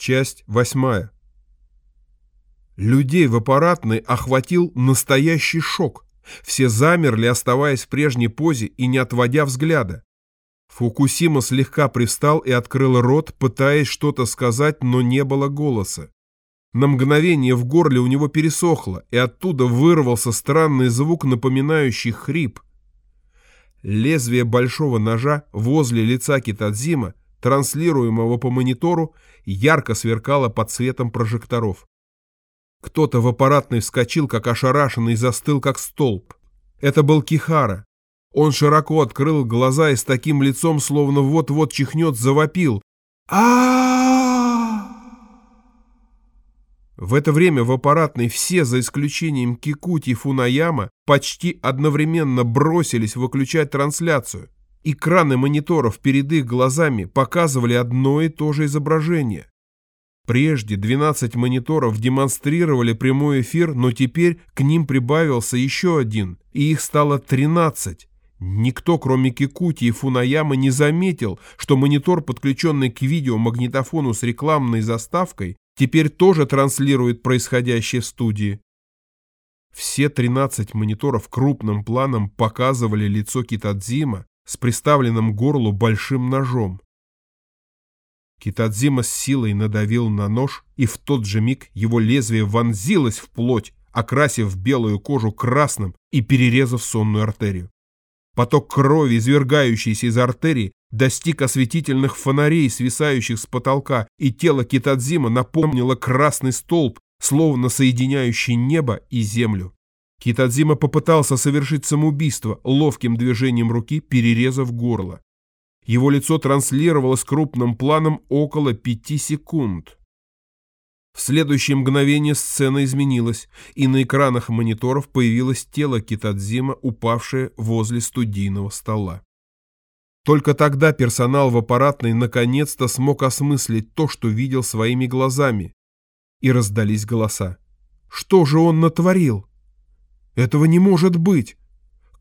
Часть восьмая. Людей в аппаратной охватил настоящий шок. Все замерли, оставаясь в прежней позе и не отводя взгляда. Фукусима слегка привстал и открыл рот, пытаясь что-то сказать, но не было голоса. На мгновение в горле у него пересохло, и оттуда вырвался странный звук, напоминающий хрип. Лезвие большого ножа возле лица Китадзима, транслируемого по монитору, ярко сверкало под светом прожекторов. Кто-то в аппаратной вскочил, как ошарашенный, и застыл, как столб. Это был Кихара. Он широко открыл глаза и с таким лицом, словно вот-вот чихнет, завопил. а В это время в аппаратной все, за исключением Кикути и Фунаяма, почти одновременно бросились выключать трансляцию. Экраны мониторов перед их глазами показывали одно и то же изображение. Прежде 12 мониторов демонстрировали прямой эфир, но теперь к ним прибавился еще один, и их стало 13. Никто, кроме Кикути и Фунаямы, не заметил, что монитор, подключенный к видеомагнитофону с рекламной заставкой, теперь тоже транслирует происходящее в студии. Все 13 мониторов крупным планом показывали лицо Китадзима с приставленным к горлу большим ножом. Китадзима с силой надавил на нож, и в тот же миг его лезвие вонзилось в плоть, окрасив белую кожу красным и перерезав сонную артерию. Поток крови, извергающийся из артерии, достиг осветительных фонарей, свисающих с потолка, и тело Китадзима напомнило красный столб, словно соединяющий небо и землю. Китадзима попытался совершить самоубийство, ловким движением руки перерезав горло. Его лицо транслировалось крупным планом около пяти секунд. В следующее мгновение сцена изменилась, и на экранах мониторов появилось тело Китадзима, упавшее возле студийного стола. Только тогда персонал в аппаратной наконец-то смог осмыслить то, что видел своими глазами. И раздались голоса. Что же он натворил? Этого не может быть!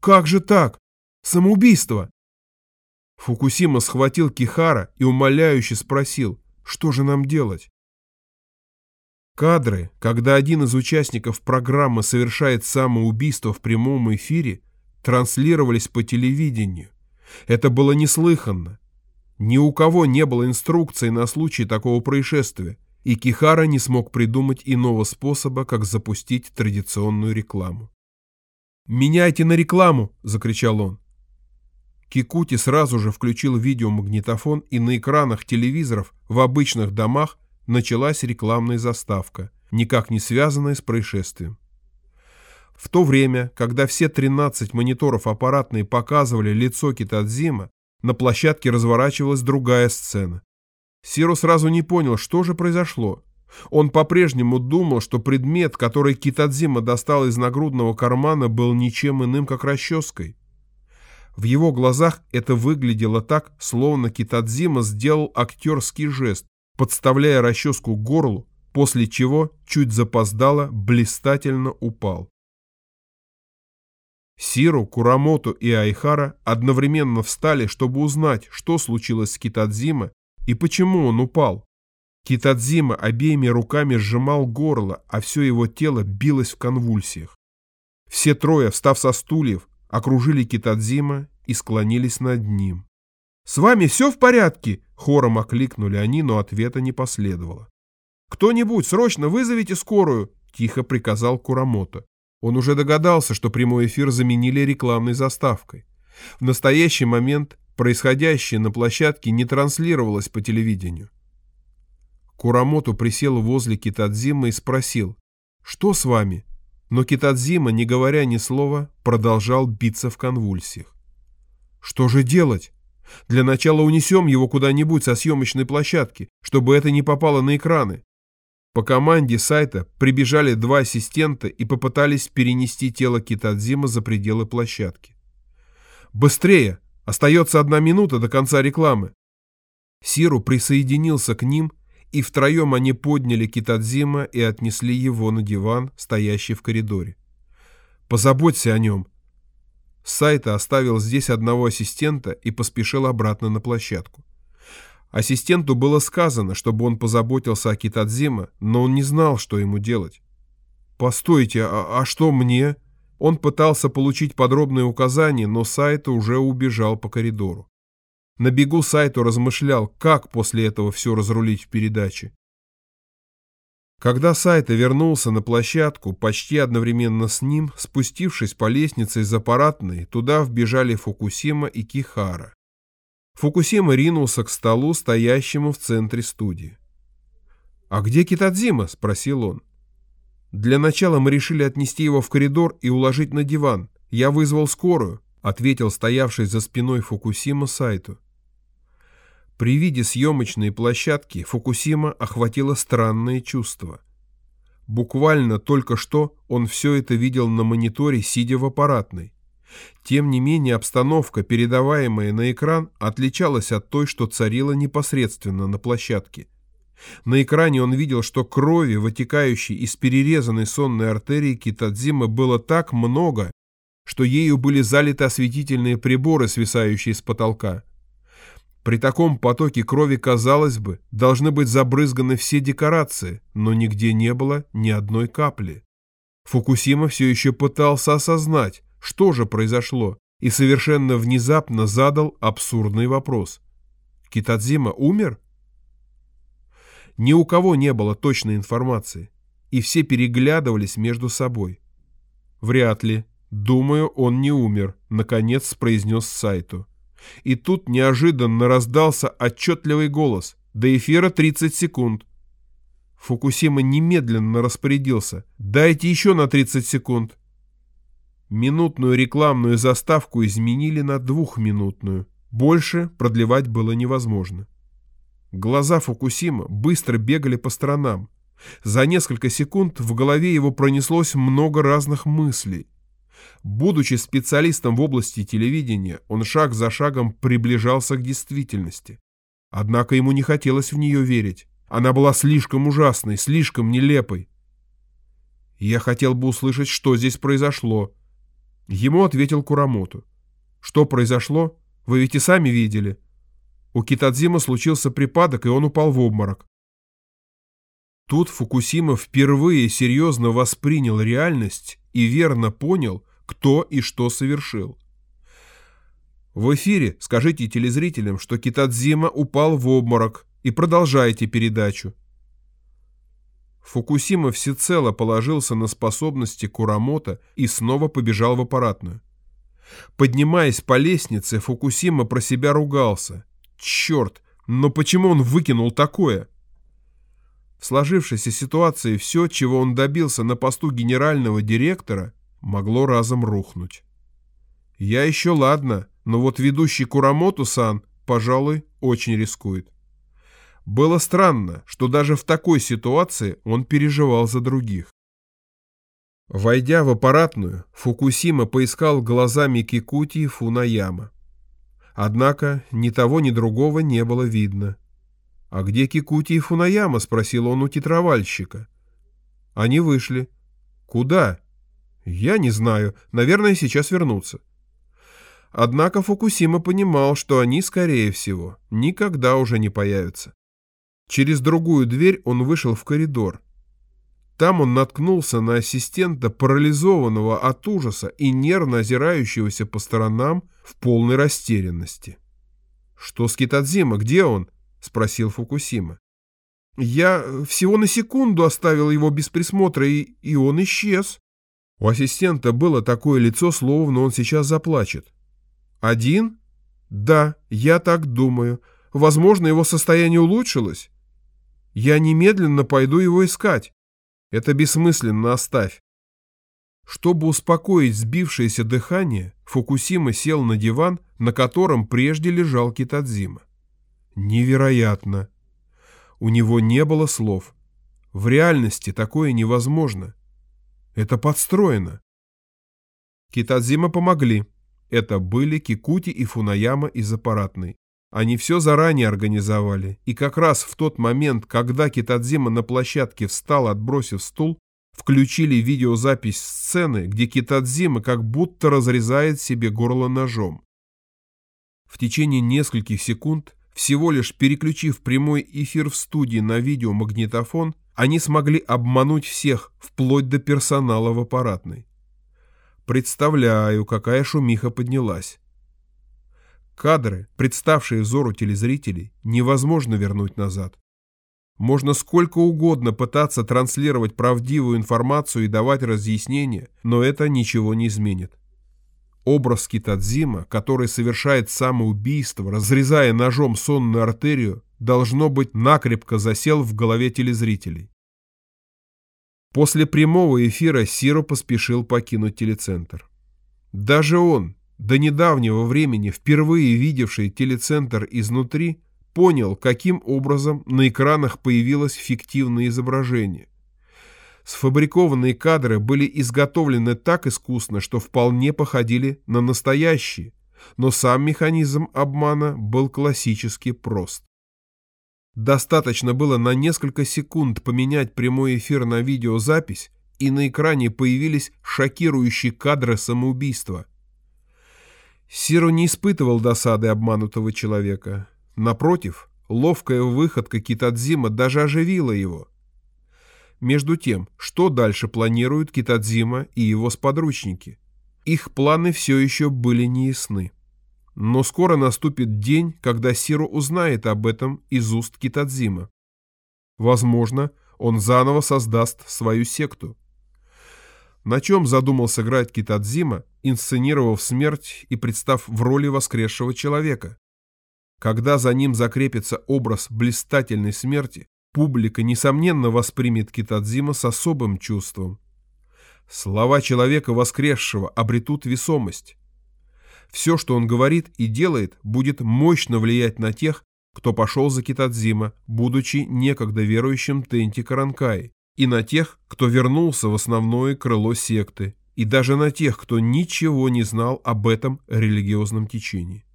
Как же так? Самоубийство! Фукусима схватил Кихара и умоляюще спросил, что же нам делать? Кадры, когда один из участников программы совершает самоубийство в прямом эфире, транслировались по телевидению. Это было неслыханно. Ни у кого не было инструкции на случай такого происшествия, и Кихара не смог придумать иного способа, как запустить традиционную рекламу. «Меняйте на рекламу!» – закричал он. Кикути сразу же включил видеомагнитофон, и на экранах телевизоров в обычных домах началась рекламная заставка, никак не связанная с происшествием. В то время, когда все 13 мониторов аппаратные показывали лицо Китадзима, на площадке разворачивалась другая сцена. Сиро сразу не понял, что же произошло. Он по-прежнему думал, что предмет, который Китадзима достал из нагрудного кармана, был ничем иным, как расческой. В его глазах это выглядело так, словно Китадзима сделал актерский жест, подставляя расческу к горлу, после чего чуть запоздало блистательно упал. Сиру, Курамото и Айхара одновременно встали, чтобы узнать, что случилось с Китадзима и почему он упал. Китадзима обеими руками сжимал горло, а все его тело билось в конвульсиях. Все трое, встав со стульев, окружили Китадзима и склонились над ним. «С вами все в порядке?» — хором окликнули они, но ответа не последовало. «Кто-нибудь, срочно вызовите скорую!» — тихо приказал Курамото. Он уже догадался, что прямой эфир заменили рекламной заставкой. В настоящий момент происходящее на площадке не транслировалось по телевидению. Курамото присел возле Китадзима и спросил, «Что с вами?» Но Китадзима, не говоря ни слова, продолжал биться в конвульсиях. «Что же делать?» Для начала унесем его куда-нибудь со съемочной площадки, чтобы это не попало на экраны. По команде сайта прибежали два ассистента и попытались перенести тело Китадзима за пределы площадки. «Быстрее! Остается одна минута до конца рекламы!» Сиру присоединился к ним, и втроем они подняли Китадзима и отнесли его на диван, стоящий в коридоре. «Позаботься о нем», Сайта оставил здесь одного ассистента и поспешил обратно на площадку. Ассистенту было сказано, чтобы он позаботился о Китадзима, но он не знал, что ему делать. «Постойте, а, а что мне?» Он пытался получить подробные указания, но Сайто уже убежал по коридору. На бегу Сайто размышлял, как после этого все разрулить в передаче. Когда Сайто вернулся на площадку, почти одновременно с ним, спустившись по лестнице из аппаратной, туда вбежали Фукусима и Кихара. Фукусима ринулся к столу, стоящему в центре студии. «А где Китадзима?» – спросил он. «Для начала мы решили отнести его в коридор и уложить на диван. Я вызвал скорую», — ответил стоявший за спиной Фукусима Сайту. При виде съемочной площадки Фукусима охватило странное чувство. Буквально только что он все это видел на мониторе, сидя в аппаратной. Тем не менее обстановка, передаваемая на экран, отличалась от той, что царила непосредственно на площадке – на экране он видел, что крови, вытекающей из перерезанной сонной артерии Китадзимы, было так много, что ею были залиты осветительные приборы, свисающие с потолка. При таком потоке крови, казалось бы, должны быть забрызганы все декорации, но нигде не было ни одной капли. Фукусима все еще пытался осознать, что же произошло, и совершенно внезапно задал абсурдный вопрос. Китадзима умер? Ни у кого не было точной информации, и все переглядывались между собой. «Вряд ли. Думаю, он не умер», — наконец произнес Сайту. И тут неожиданно раздался отчетливый голос. До эфира 30 секунд. Фукусима немедленно распорядился. «Дайте еще на 30 секунд». Минутную рекламную заставку изменили на двухминутную. Больше продлевать было невозможно. Глаза Фукусима быстро бегали по сторонам. За несколько секунд в голове его пронеслось много разных мыслей. Будучи специалистом в области телевидения, он шаг за шагом приближался к действительности. Однако ему не хотелось в нее верить. Она была слишком ужасной, слишком нелепой. «Я хотел бы услышать, что здесь произошло». Ему ответил Курамоту. «Что произошло? Вы ведь и сами видели. У Китадзима случился припадок, и он упал в обморок. Тут Фукусима впервые серьезно воспринял реальность и верно понял, кто и что совершил. В эфире скажите телезрителям, что Китадзима упал в обморок и продолжайте передачу. Фукусима всецело положился на способности Курамота и снова побежал в аппаратную. Поднимаясь по лестнице, Фукусима про себя ругался. Черт, но почему он выкинул такое? В сложившейся ситуации все, чего он добился на посту генерального директора, могло разом рухнуть. Я еще ладно, но вот ведущий Курамоту-сан, пожалуй, очень рискует. Было странно, что даже в такой ситуации он переживал за других. Войдя в аппаратную, Фукусима поискал глазами Кикути и Фунаяма. Однако ни того, ни другого не было видно. «А где Кикути и Фунаяма?» — спросил он у тетровальщика. Они вышли. «Куда?» «Я не знаю. Наверное, сейчас вернутся». Однако Фукусима понимал, что они, скорее всего, никогда уже не появятся. Через другую дверь он вышел в коридор. Там он наткнулся на ассистента, парализованного от ужаса и нервно озирающегося по сторонам в полной растерянности. «Что с Китадзима? Где он?» — спросил Фукусима. «Я всего на секунду оставил его без присмотра, и, и он исчез». У ассистента было такое лицо, словно он сейчас заплачет. «Один?» «Да, я так думаю. Возможно, его состояние улучшилось. Я немедленно пойду его искать». Это бессмысленно, оставь. Чтобы успокоить сбившееся дыхание, Фукусима сел на диван, на котором прежде лежал Китадзима. Невероятно. У него не было слов. В реальности такое невозможно. Это подстроено. Китадзима помогли. Это были Кикути и Фунаяма из аппаратной. Они все заранее организовали, и как раз в тот момент, когда Китадзима на площадке встал, отбросив стул, включили видеозапись сцены, где Китадзима как будто разрезает себе горло ножом. В течение нескольких секунд всего лишь переключив прямой эфир в студии на видеомагнитофон, они смогли обмануть всех, вплоть до персонала в аппаратной. Представляю, какая шумиха поднялась. Кадры, представшие взору телезрителей, невозможно вернуть назад. Можно сколько угодно пытаться транслировать правдивую информацию и давать разъяснения, но это ничего не изменит. Образ Китадзима, который совершает самоубийство, разрезая ножом сонную артерию, должно быть накрепко засел в голове телезрителей. После прямого эфира Сиро поспешил покинуть телецентр. Даже он, до недавнего времени впервые видевший телецентр изнутри, понял, каким образом на экранах появилось фиктивное изображение. Сфабрикованные кадры были изготовлены так искусно, что вполне походили на настоящие, но сам механизм обмана был классически прост. Достаточно было на несколько секунд поменять прямой эфир на видеозапись, и на экране появились шокирующие кадры самоубийства. Сиру не испытывал досады обманутого человека. Напротив, ловкая выходка Китадзима даже оживила его. Между тем, что дальше планируют Китадзима и его сподручники? Их планы все еще были неясны. Но скоро наступит день, когда Сиру узнает об этом из уст Китадзима. Возможно, он заново создаст свою секту. На чем задумал сыграть Китадзима, инсценировав смерть и представ в роли воскресшего человека? Когда за ним закрепится образ блистательной смерти, публика, несомненно, воспримет Китадзима с особым чувством. Слова человека воскресшего обретут весомость. Все, что он говорит и делает, будет мощно влиять на тех, кто пошел за Китадзима, будучи некогда верующим Тенти Каранкай, и на тех, кто вернулся в основное крыло секты, и даже на тех, кто ничего не знал об этом религиозном течении.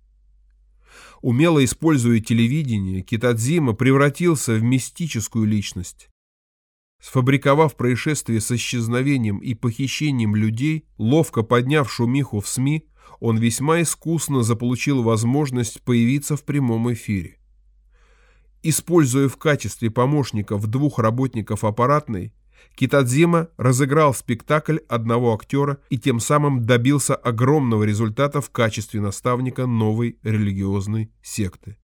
Умело используя телевидение, Китадзима превратился в мистическую личность. Сфабриковав происшествие с исчезновением и похищением людей, ловко подняв шумиху в СМИ, он весьма искусно заполучил возможность появиться в прямом эфире. Используя в качестве помощников двух работников аппаратной, Китадзима разыграл спектакль одного актера и тем самым добился огромного результата в качестве наставника новой религиозной секты.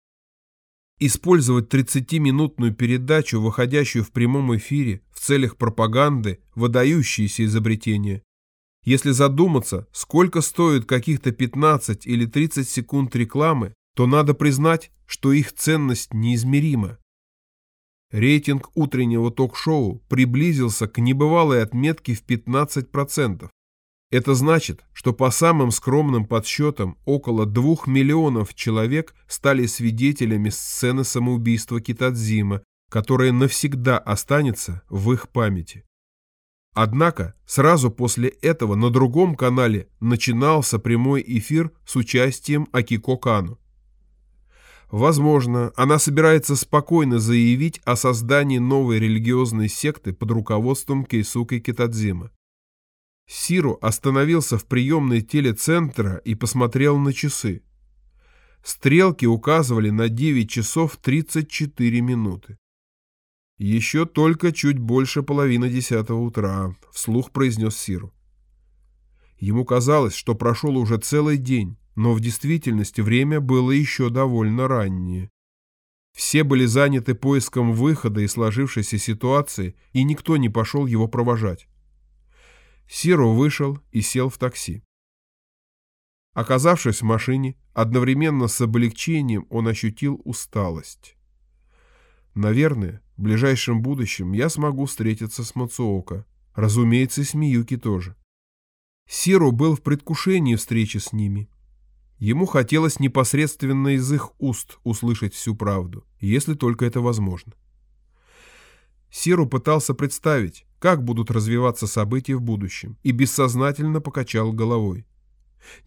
Использовать 30-минутную передачу, выходящую в прямом эфире в целях пропаганды, выдающееся изобретение. Если задуматься, сколько стоит каких-то 15 или 30 секунд рекламы, то надо признать, что их ценность неизмерима. Рейтинг утреннего ток-шоу приблизился к небывалой отметке в 15%. Это значит, что по самым скромным подсчетам около 2 миллионов человек стали свидетелями сцены самоубийства Китадзима, которая навсегда останется в их памяти. Однако сразу после этого на другом канале начинался прямой эфир с участием Акико Кану. Возможно, она собирается спокойно заявить о создании новой религиозной секты под руководством Кейсуки Китадзима. Сиру остановился в приемной телецентра и посмотрел на часы. Стрелки указывали на 9 часов 34 минуты. «Еще только чуть больше половины десятого утра», — вслух произнес Сиру. Ему казалось, что прошел уже целый день, но в действительности время было еще довольно раннее. Все были заняты поиском выхода из сложившейся ситуации, и никто не пошел его провожать. Сиро вышел и сел в такси. Оказавшись в машине, одновременно с облегчением он ощутил усталость. Наверное, в ближайшем будущем я смогу встретиться с Мацуока. Разумеется, и с Миюки тоже. Сиро был в предвкушении встречи с ними. Ему хотелось непосредственно из их уст услышать всю правду, если только это возможно. Сиру пытался представить, как будут развиваться события в будущем, и бессознательно покачал головой.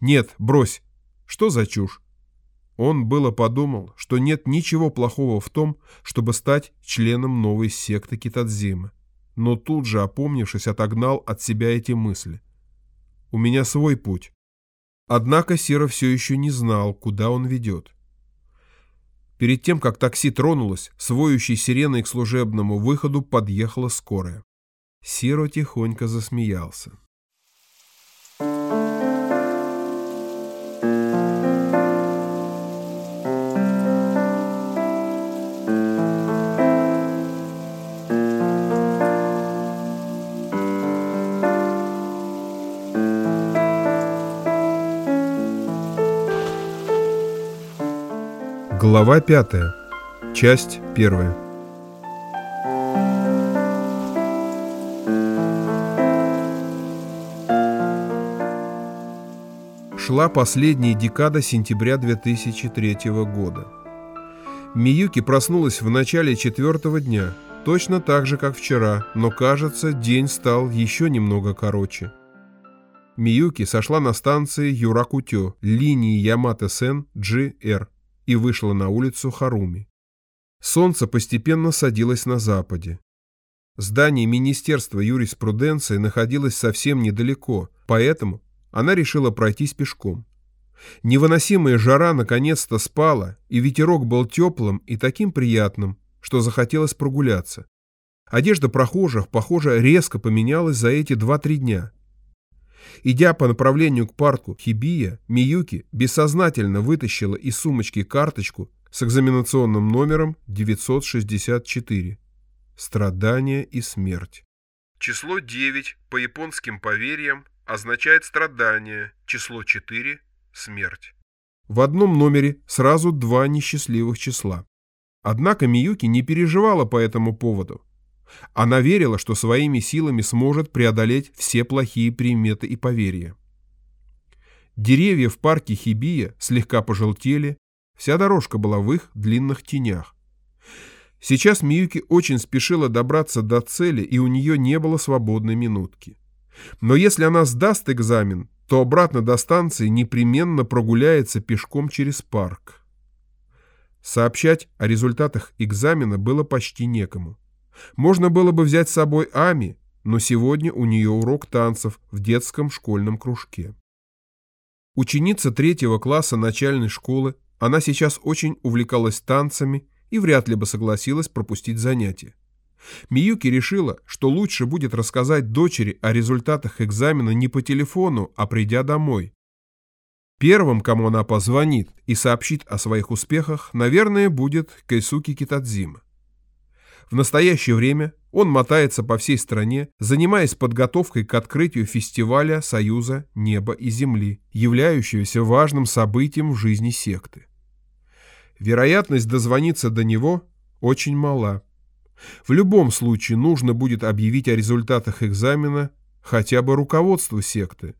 «Нет, брось! Что за чушь?» Он было подумал, что нет ничего плохого в том, чтобы стать членом новой секты Китадзима, но тут же, опомнившись, отогнал от себя эти мысли. «У меня свой путь, Однако Сера все еще не знал, куда он ведет. Перед тем, как такси тронулось, с воющей сиреной к служебному выходу подъехала скорая. Сиро тихонько засмеялся. Глава 5. Часть 1. Шла последняя декада сентября 2003 года. Миюки проснулась в начале четвертого дня, точно так же, как вчера, но, кажется, день стал еще немного короче. Миюки сошла на станции Юракутё, линии Ямато-Сен GR и вышла на улицу Харуми. Солнце постепенно садилось на западе. Здание Министерства юриспруденции находилось совсем недалеко, поэтому она решила пройтись пешком. Невыносимая жара наконец-то спала, и ветерок был теплым и таким приятным, что захотелось прогуляться. Одежда прохожих, похоже, резко поменялась за эти 2-3 дня. Идя по направлению к парку Хибия, Миюки бессознательно вытащила из сумочки карточку с экзаменационным номером 964. Страдание и смерть. Число 9 по японским поверьям означает страдание, число 4 – смерть. В одном номере сразу два несчастливых числа. Однако Миюки не переживала по этому поводу. Она верила, что своими силами сможет преодолеть все плохие приметы и поверья. Деревья в парке Хибия слегка пожелтели, вся дорожка была в их длинных тенях. Сейчас Миюки очень спешила добраться до цели, и у нее не было свободной минутки. Но если она сдаст экзамен, то обратно до станции непременно прогуляется пешком через парк. Сообщать о результатах экзамена было почти некому. Можно было бы взять с собой Ами, но сегодня у нее урок танцев в детском школьном кружке. Ученица третьего класса начальной школы, она сейчас очень увлекалась танцами и вряд ли бы согласилась пропустить занятия. Миюки решила, что лучше будет рассказать дочери о результатах экзамена не по телефону, а придя домой. Первым, кому она позвонит и сообщит о своих успехах, наверное, будет Кайсуки Китадзима. В настоящее время он мотается по всей стране, занимаясь подготовкой к открытию фестиваля Союза Неба и Земли, являющегося важным событием в жизни секты. Вероятность дозвониться до него очень мала. В любом случае нужно будет объявить о результатах экзамена хотя бы руководству секты.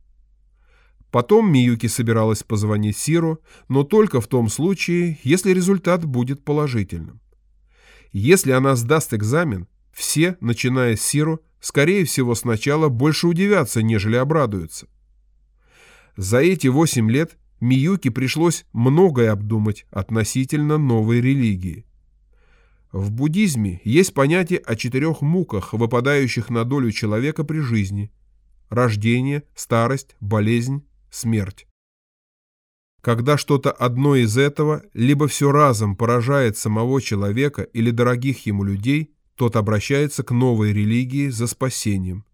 Потом Миюки собиралась позвонить Сиру, но только в том случае, если результат будет положительным. Если она сдаст экзамен, все, начиная с Сиру, скорее всего сначала больше удивятся, нежели обрадуются. За эти восемь лет Миюке пришлось многое обдумать относительно новой религии. В буддизме есть понятие о четырех муках, выпадающих на долю человека при жизни – рождение, старость, болезнь, смерть. Когда что-то одно из этого либо все разом поражает самого человека или дорогих ему людей, тот обращается к новой религии за спасением.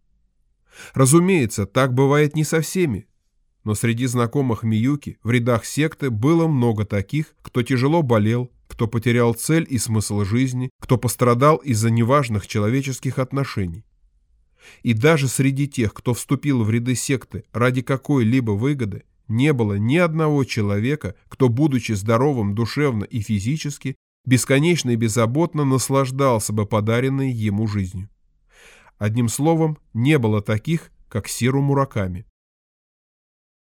Разумеется, так бывает не со всеми, но среди знакомых Миюки в рядах секты было много таких, кто тяжело болел, кто потерял цель и смысл жизни, кто пострадал из-за неважных человеческих отношений. И даже среди тех, кто вступил в ряды секты ради какой-либо выгоды, не было ни одного человека, кто, будучи здоровым душевно и физически, бесконечно и беззаботно наслаждался бы подаренной ему жизнью. Одним словом, не было таких, как Сиру Мураками.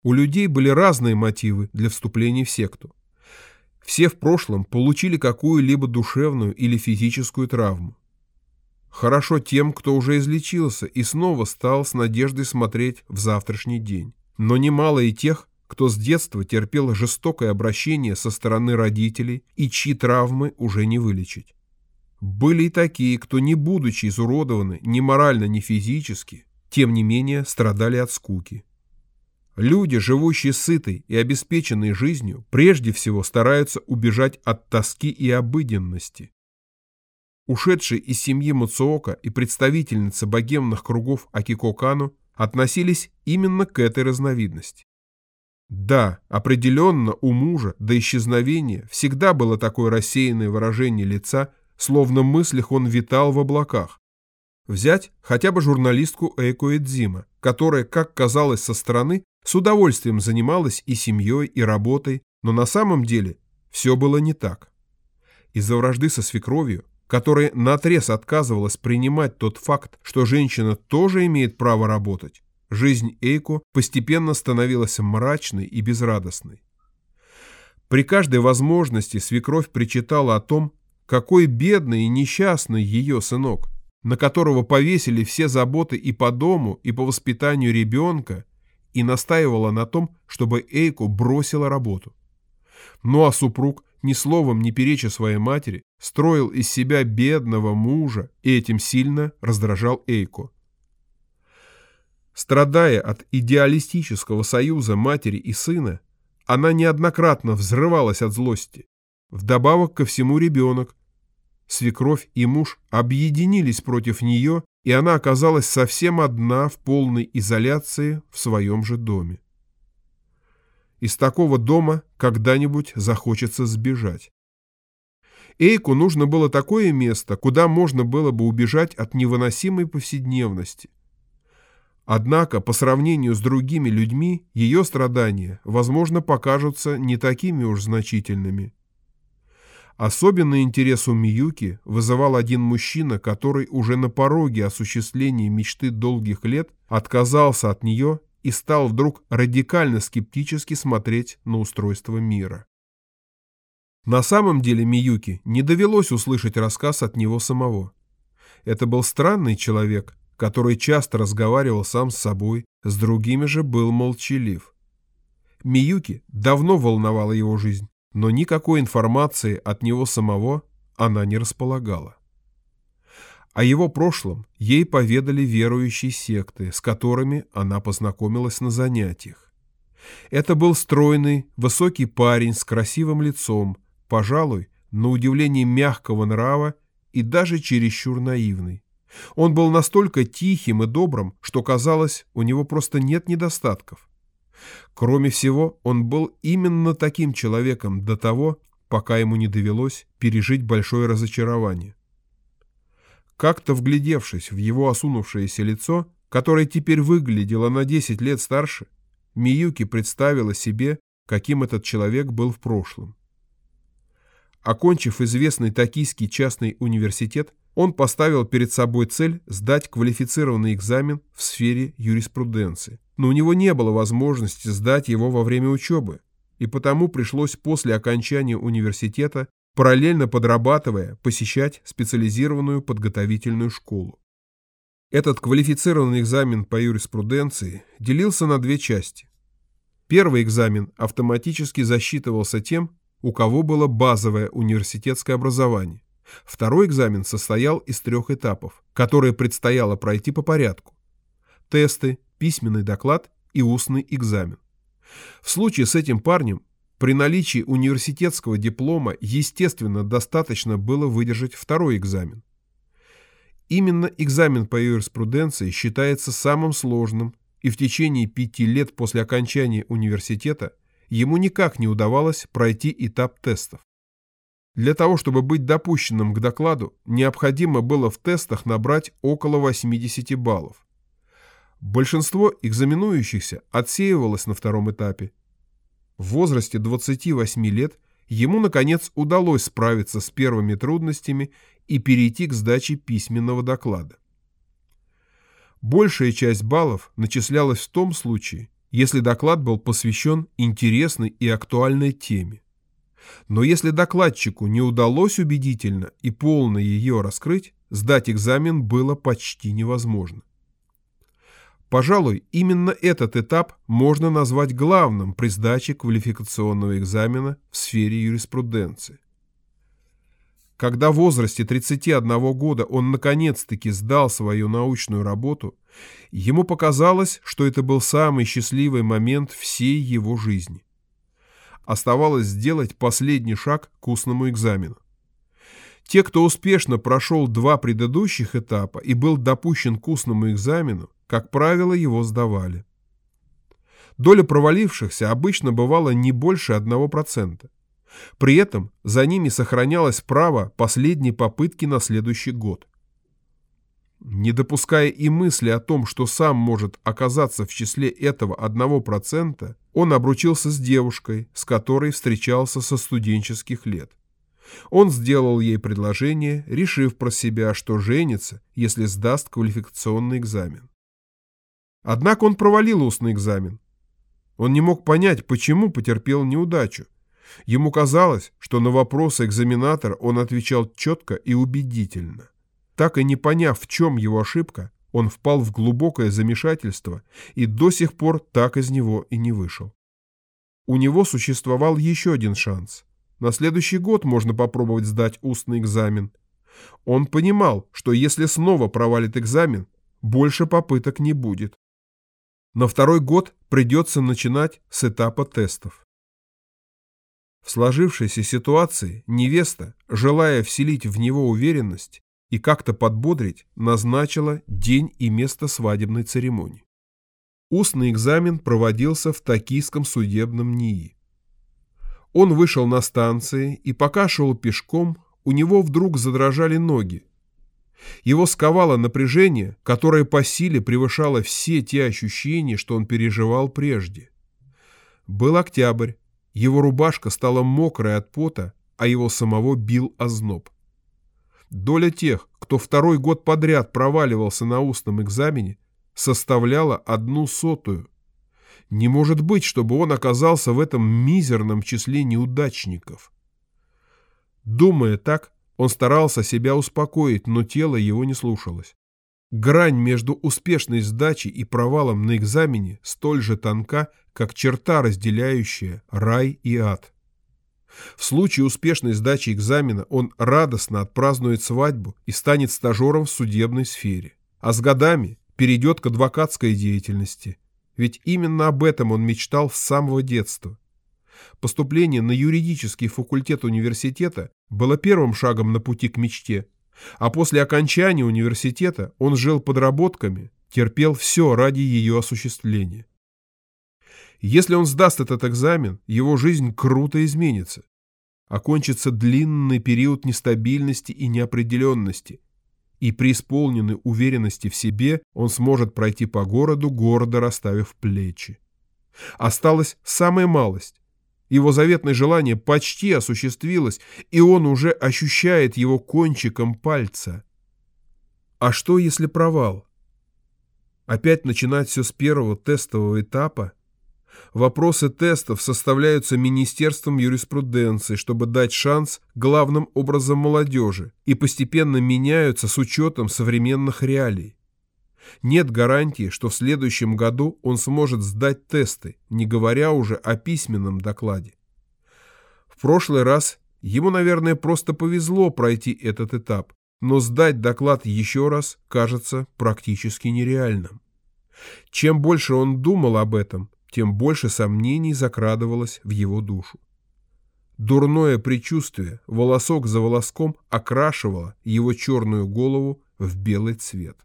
У людей были разные мотивы для вступления в секту. Все в прошлом получили какую-либо душевную или физическую травму. Хорошо тем, кто уже излечился и снова стал с надеждой смотреть в завтрашний день. Но немало и тех, кто с детства терпел жестокое обращение со стороны родителей и чьи травмы уже не вылечить. Были и такие, кто, не будучи изуродованы ни морально, ни физически, тем не менее страдали от скуки. Люди, живущие сытой и обеспеченной жизнью, прежде всего стараются убежать от тоски и обыденности. Ушедшие из семьи Муцуока и представительницы богемных кругов Акико Кану относились именно к этой разновидности. Да, определенно у мужа до исчезновения всегда было такое рассеянное выражение лица, словно в мыслях он витал в облаках. Взять хотя бы журналистку Эйко Эдзима, которая, как казалось со стороны, с удовольствием занималась и семьей, и работой, но на самом деле все было не так. Из-за вражды со свекровью, которая наотрез отказывалась принимать тот факт, что женщина тоже имеет право работать, Жизнь Эйко постепенно становилась мрачной и безрадостной. При каждой возможности свекровь причитала о том, какой бедный и несчастный ее сынок, на которого повесили все заботы и по дому, и по воспитанию ребенка, и настаивала на том, чтобы Эйко бросила работу. Ну а супруг, ни словом не переча своей матери, строил из себя бедного мужа и этим сильно раздражал Эйко. Страдая от идеалистического союза матери и сына, она неоднократно взрывалась от злости. Вдобавок ко всему ребенок. Свекровь и муж объединились против нее, и она оказалась совсем одна в полной изоляции в своем же доме. Из такого дома когда-нибудь захочется сбежать. Эйку нужно было такое место, куда можно было бы убежать от невыносимой повседневности. Однако, по сравнению с другими людьми, ее страдания, возможно, покажутся не такими уж значительными. Особенный интерес у Миюки вызывал один мужчина, который уже на пороге осуществления мечты долгих лет отказался от нее и стал вдруг радикально скептически смотреть на устройство мира. На самом деле Миюки не довелось услышать рассказ от него самого. Это был странный человек, который часто разговаривал сам с собой, с другими же был молчалив. Миюки давно волновала его жизнь, но никакой информации от него самого она не располагала. О его прошлом ей поведали верующие секты, с которыми она познакомилась на занятиях. Это был стройный, высокий парень с красивым лицом, пожалуй, на удивление мягкого нрава и даже чересчур наивный. Он был настолько тихим и добрым, что казалось, у него просто нет недостатков. Кроме всего, он был именно таким человеком до того, пока ему не довелось пережить большое разочарование. Как-то вглядевшись в его осунувшееся лицо, которое теперь выглядело на 10 лет старше, Миюки представила себе, каким этот человек был в прошлом. Окончив известный токийский частный университет, он поставил перед собой цель сдать квалифицированный экзамен в сфере юриспруденции. Но у него не было возможности сдать его во время учебы, и потому пришлось после окончания университета, параллельно подрабатывая, посещать специализированную подготовительную школу. Этот квалифицированный экзамен по юриспруденции делился на две части. Первый экзамен автоматически засчитывался тем, у кого было базовое университетское образование. Второй экзамен состоял из трех этапов, которые предстояло пройти по порядку. Тесты, письменный доклад и устный экзамен. В случае с этим парнем при наличии университетского диплома, естественно, достаточно было выдержать второй экзамен. Именно экзамен по юриспруденции считается самым сложным, и в течение пяти лет после окончания университета ему никак не удавалось пройти этап тестов. Для того, чтобы быть допущенным к докладу, необходимо было в тестах набрать около 80 баллов. Большинство экзаменующихся отсеивалось на втором этапе. В возрасте 28 лет ему, наконец, удалось справиться с первыми трудностями и перейти к сдаче письменного доклада. Большая часть баллов начислялась в том случае, если доклад был посвящен интересной и актуальной теме. Но если докладчику не удалось убедительно и полно ее раскрыть, сдать экзамен было почти невозможно. Пожалуй, именно этот этап можно назвать главным при сдаче квалификационного экзамена в сфере юриспруденции. Когда в возрасте 31 года он наконец-таки сдал свою научную работу, ему показалось, что это был самый счастливый момент всей его жизни. Оставалось сделать последний шаг к устному экзамену. Те, кто успешно прошел два предыдущих этапа и был допущен к устному экзамену, как правило, его сдавали. Доля провалившихся обычно бывала не больше 1%. При этом за ними сохранялось право последней попытки на следующий год. Не допуская и мысли о том, что сам может оказаться в числе этого 1%, он обручился с девушкой, с которой встречался со студенческих лет. Он сделал ей предложение, решив про себя, что женится, если сдаст квалификационный экзамен. Однако он провалил устный экзамен. Он не мог понять, почему потерпел неудачу. Ему казалось, что на вопросы экзаменатора он отвечал четко и убедительно. Так и не поняв, в чем его ошибка, он впал в глубокое замешательство и до сих пор так из него и не вышел. У него существовал еще один шанс. На следующий год можно попробовать сдать устный экзамен. Он понимал, что если снова провалит экзамен, больше попыток не будет. На второй год придется начинать с этапа тестов. В сложившейся ситуации невеста, желая вселить в него уверенность и как-то подбодрить, назначила день и место свадебной церемонии. Устный экзамен проводился в Токийском судебном НИИ. Он вышел на станции, и пока шел пешком, у него вдруг задрожали ноги. Его сковало напряжение, которое по силе превышало все те ощущения, что он переживал прежде. Был октябрь, его рубашка стала мокрой от пота, а его самого бил озноб. Доля тех, кто второй год подряд проваливался на устном экзамене, составляла одну сотую. Не может быть, чтобы он оказался в этом мизерном числе неудачников. Думая так, он старался себя успокоить, но тело его не слушалось. Грань между успешной сдачей и провалом на экзамене столь же тонка, как черта, разделяющая рай и ад. В случае успешной сдачи экзамена он радостно отпразднует свадьбу и станет стажером в судебной сфере. А с годами перейдет к адвокатской деятельности. Ведь именно об этом он мечтал с самого детства. Поступление на юридический факультет университета было первым шагом на пути к мечте – а после окончания университета он жил подработками, терпел все ради ее осуществления. Если он сдаст этот экзамен, его жизнь круто изменится. Окончится длинный период нестабильности и неопределенности, и при исполненной уверенности в себе он сможет пройти по городу, гордо расставив плечи. Осталась самая малость его заветное желание почти осуществилось, и он уже ощущает его кончиком пальца. А что, если провал? Опять начинать все с первого тестового этапа? Вопросы тестов составляются Министерством юриспруденции, чтобы дать шанс главным образом молодежи, и постепенно меняются с учетом современных реалий. Нет гарантии, что в следующем году он сможет сдать тесты, не говоря уже о письменном докладе. В прошлый раз ему, наверное, просто повезло пройти этот этап, но сдать доклад еще раз кажется практически нереальным. Чем больше он думал об этом, тем больше сомнений закрадывалось в его душу. Дурное предчувствие волосок за волоском окрашивало его черную голову в белый цвет.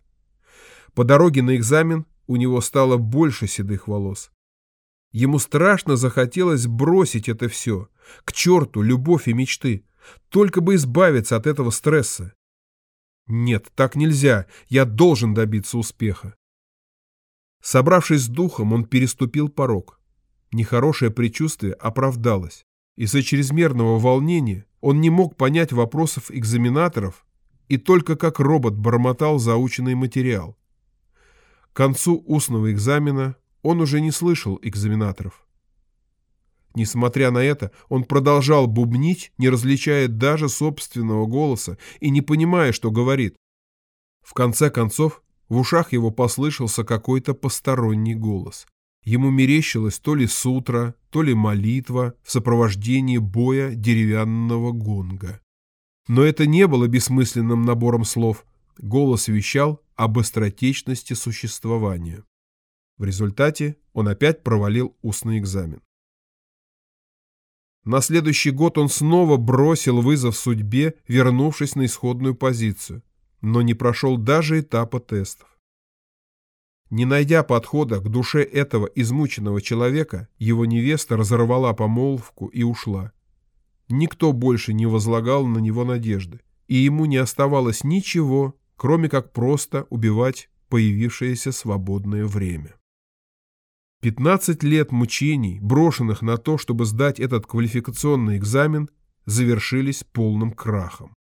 По дороге на экзамен у него стало больше седых волос. Ему страшно захотелось бросить это все. К черту любовь и мечты. Только бы избавиться от этого стресса. Нет, так нельзя. Я должен добиться успеха. Собравшись с духом, он переступил порог. Нехорошее предчувствие оправдалось. Из-за чрезмерного волнения он не мог понять вопросов экзаменаторов и только как робот бормотал заученный материал. К концу устного экзамена он уже не слышал экзаменаторов. Несмотря на это, он продолжал бубнить, не различая даже собственного голоса и не понимая, что говорит. В конце концов, в ушах его послышался какой-то посторонний голос. Ему мерещилось то ли сутра, то ли молитва в сопровождении боя деревянного гонга. Но это не было бессмысленным набором слов. Голос вещал об быстротечности существования. В результате он опять провалил устный экзамен. На следующий год он снова бросил вызов судьбе, вернувшись на исходную позицию, но не прошел даже этапа тестов. Не найдя подхода к душе этого измученного человека, его невеста разорвала помолвку и ушла. Никто больше не возлагал на него надежды, и ему не оставалось ничего, кроме как просто убивать появившееся свободное время. 15 лет мучений, брошенных на то, чтобы сдать этот квалификационный экзамен, завершились полным крахом.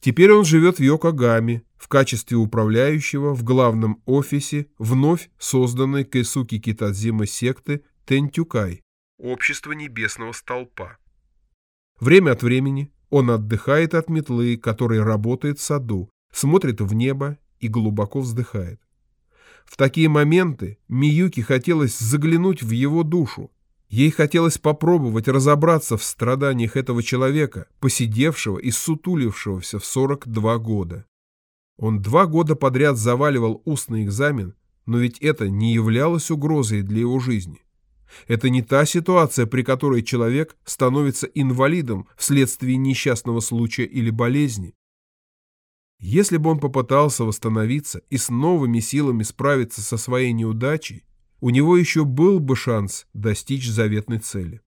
Теперь он живет в Йокогаме в качестве управляющего в главном офисе вновь созданной Кэсуки Китадзима секты Тентюкай – Общество Небесного Столпа. Время от времени он отдыхает от метлы, которая работает в саду, смотрит в небо и глубоко вздыхает. В такие моменты Миюки хотелось заглянуть в его душу. Ей хотелось попробовать разобраться в страданиях этого человека, посидевшего и сутулившегося в 42 года. Он два года подряд заваливал устный экзамен, но ведь это не являлось угрозой для его жизни. Это не та ситуация, при которой человек становится инвалидом вследствие несчастного случая или болезни. Если бы он попытался восстановиться и с новыми силами справиться со своей неудачей, у него еще был бы шанс достичь заветной цели.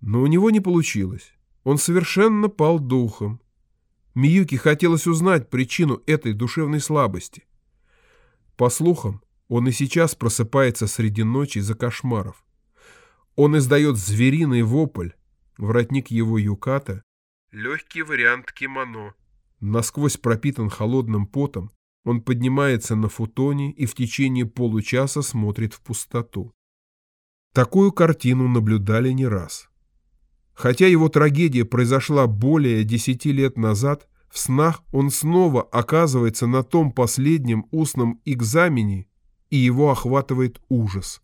Но у него не получилось. Он совершенно пал духом. Миюки хотелось узнать причину этой душевной слабости. По слухам, он и сейчас просыпается среди ночи из-за кошмаров. Он издает звериный вопль, воротник его юката, легкий вариант кимоно, насквозь пропитан холодным потом, он поднимается на футоне и в течение получаса смотрит в пустоту. Такую картину наблюдали не раз. Хотя его трагедия произошла более десяти лет назад, в снах он снова оказывается на том последнем устном экзамене, и его охватывает ужас.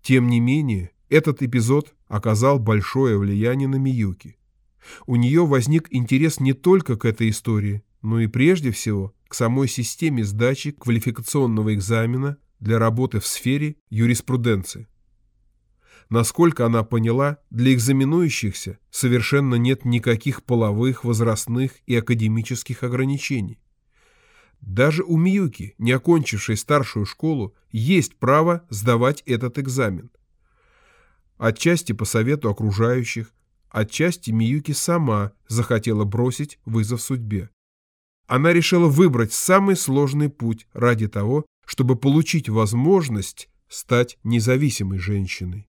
Тем не менее, этот эпизод оказал большое влияние на Миюки. У нее возник интерес не только к этой истории, но и прежде всего к самой системе сдачи квалификационного экзамена для работы в сфере юриспруденции. Насколько она поняла, для экзаменующихся совершенно нет никаких половых, возрастных и академических ограничений. Даже у Миюки, не окончившей старшую школу, есть право сдавать этот экзамен. Отчасти по совету окружающих, Отчасти Миюки сама захотела бросить вызов судьбе. Она решила выбрать самый сложный путь ради того, чтобы получить возможность стать независимой женщиной.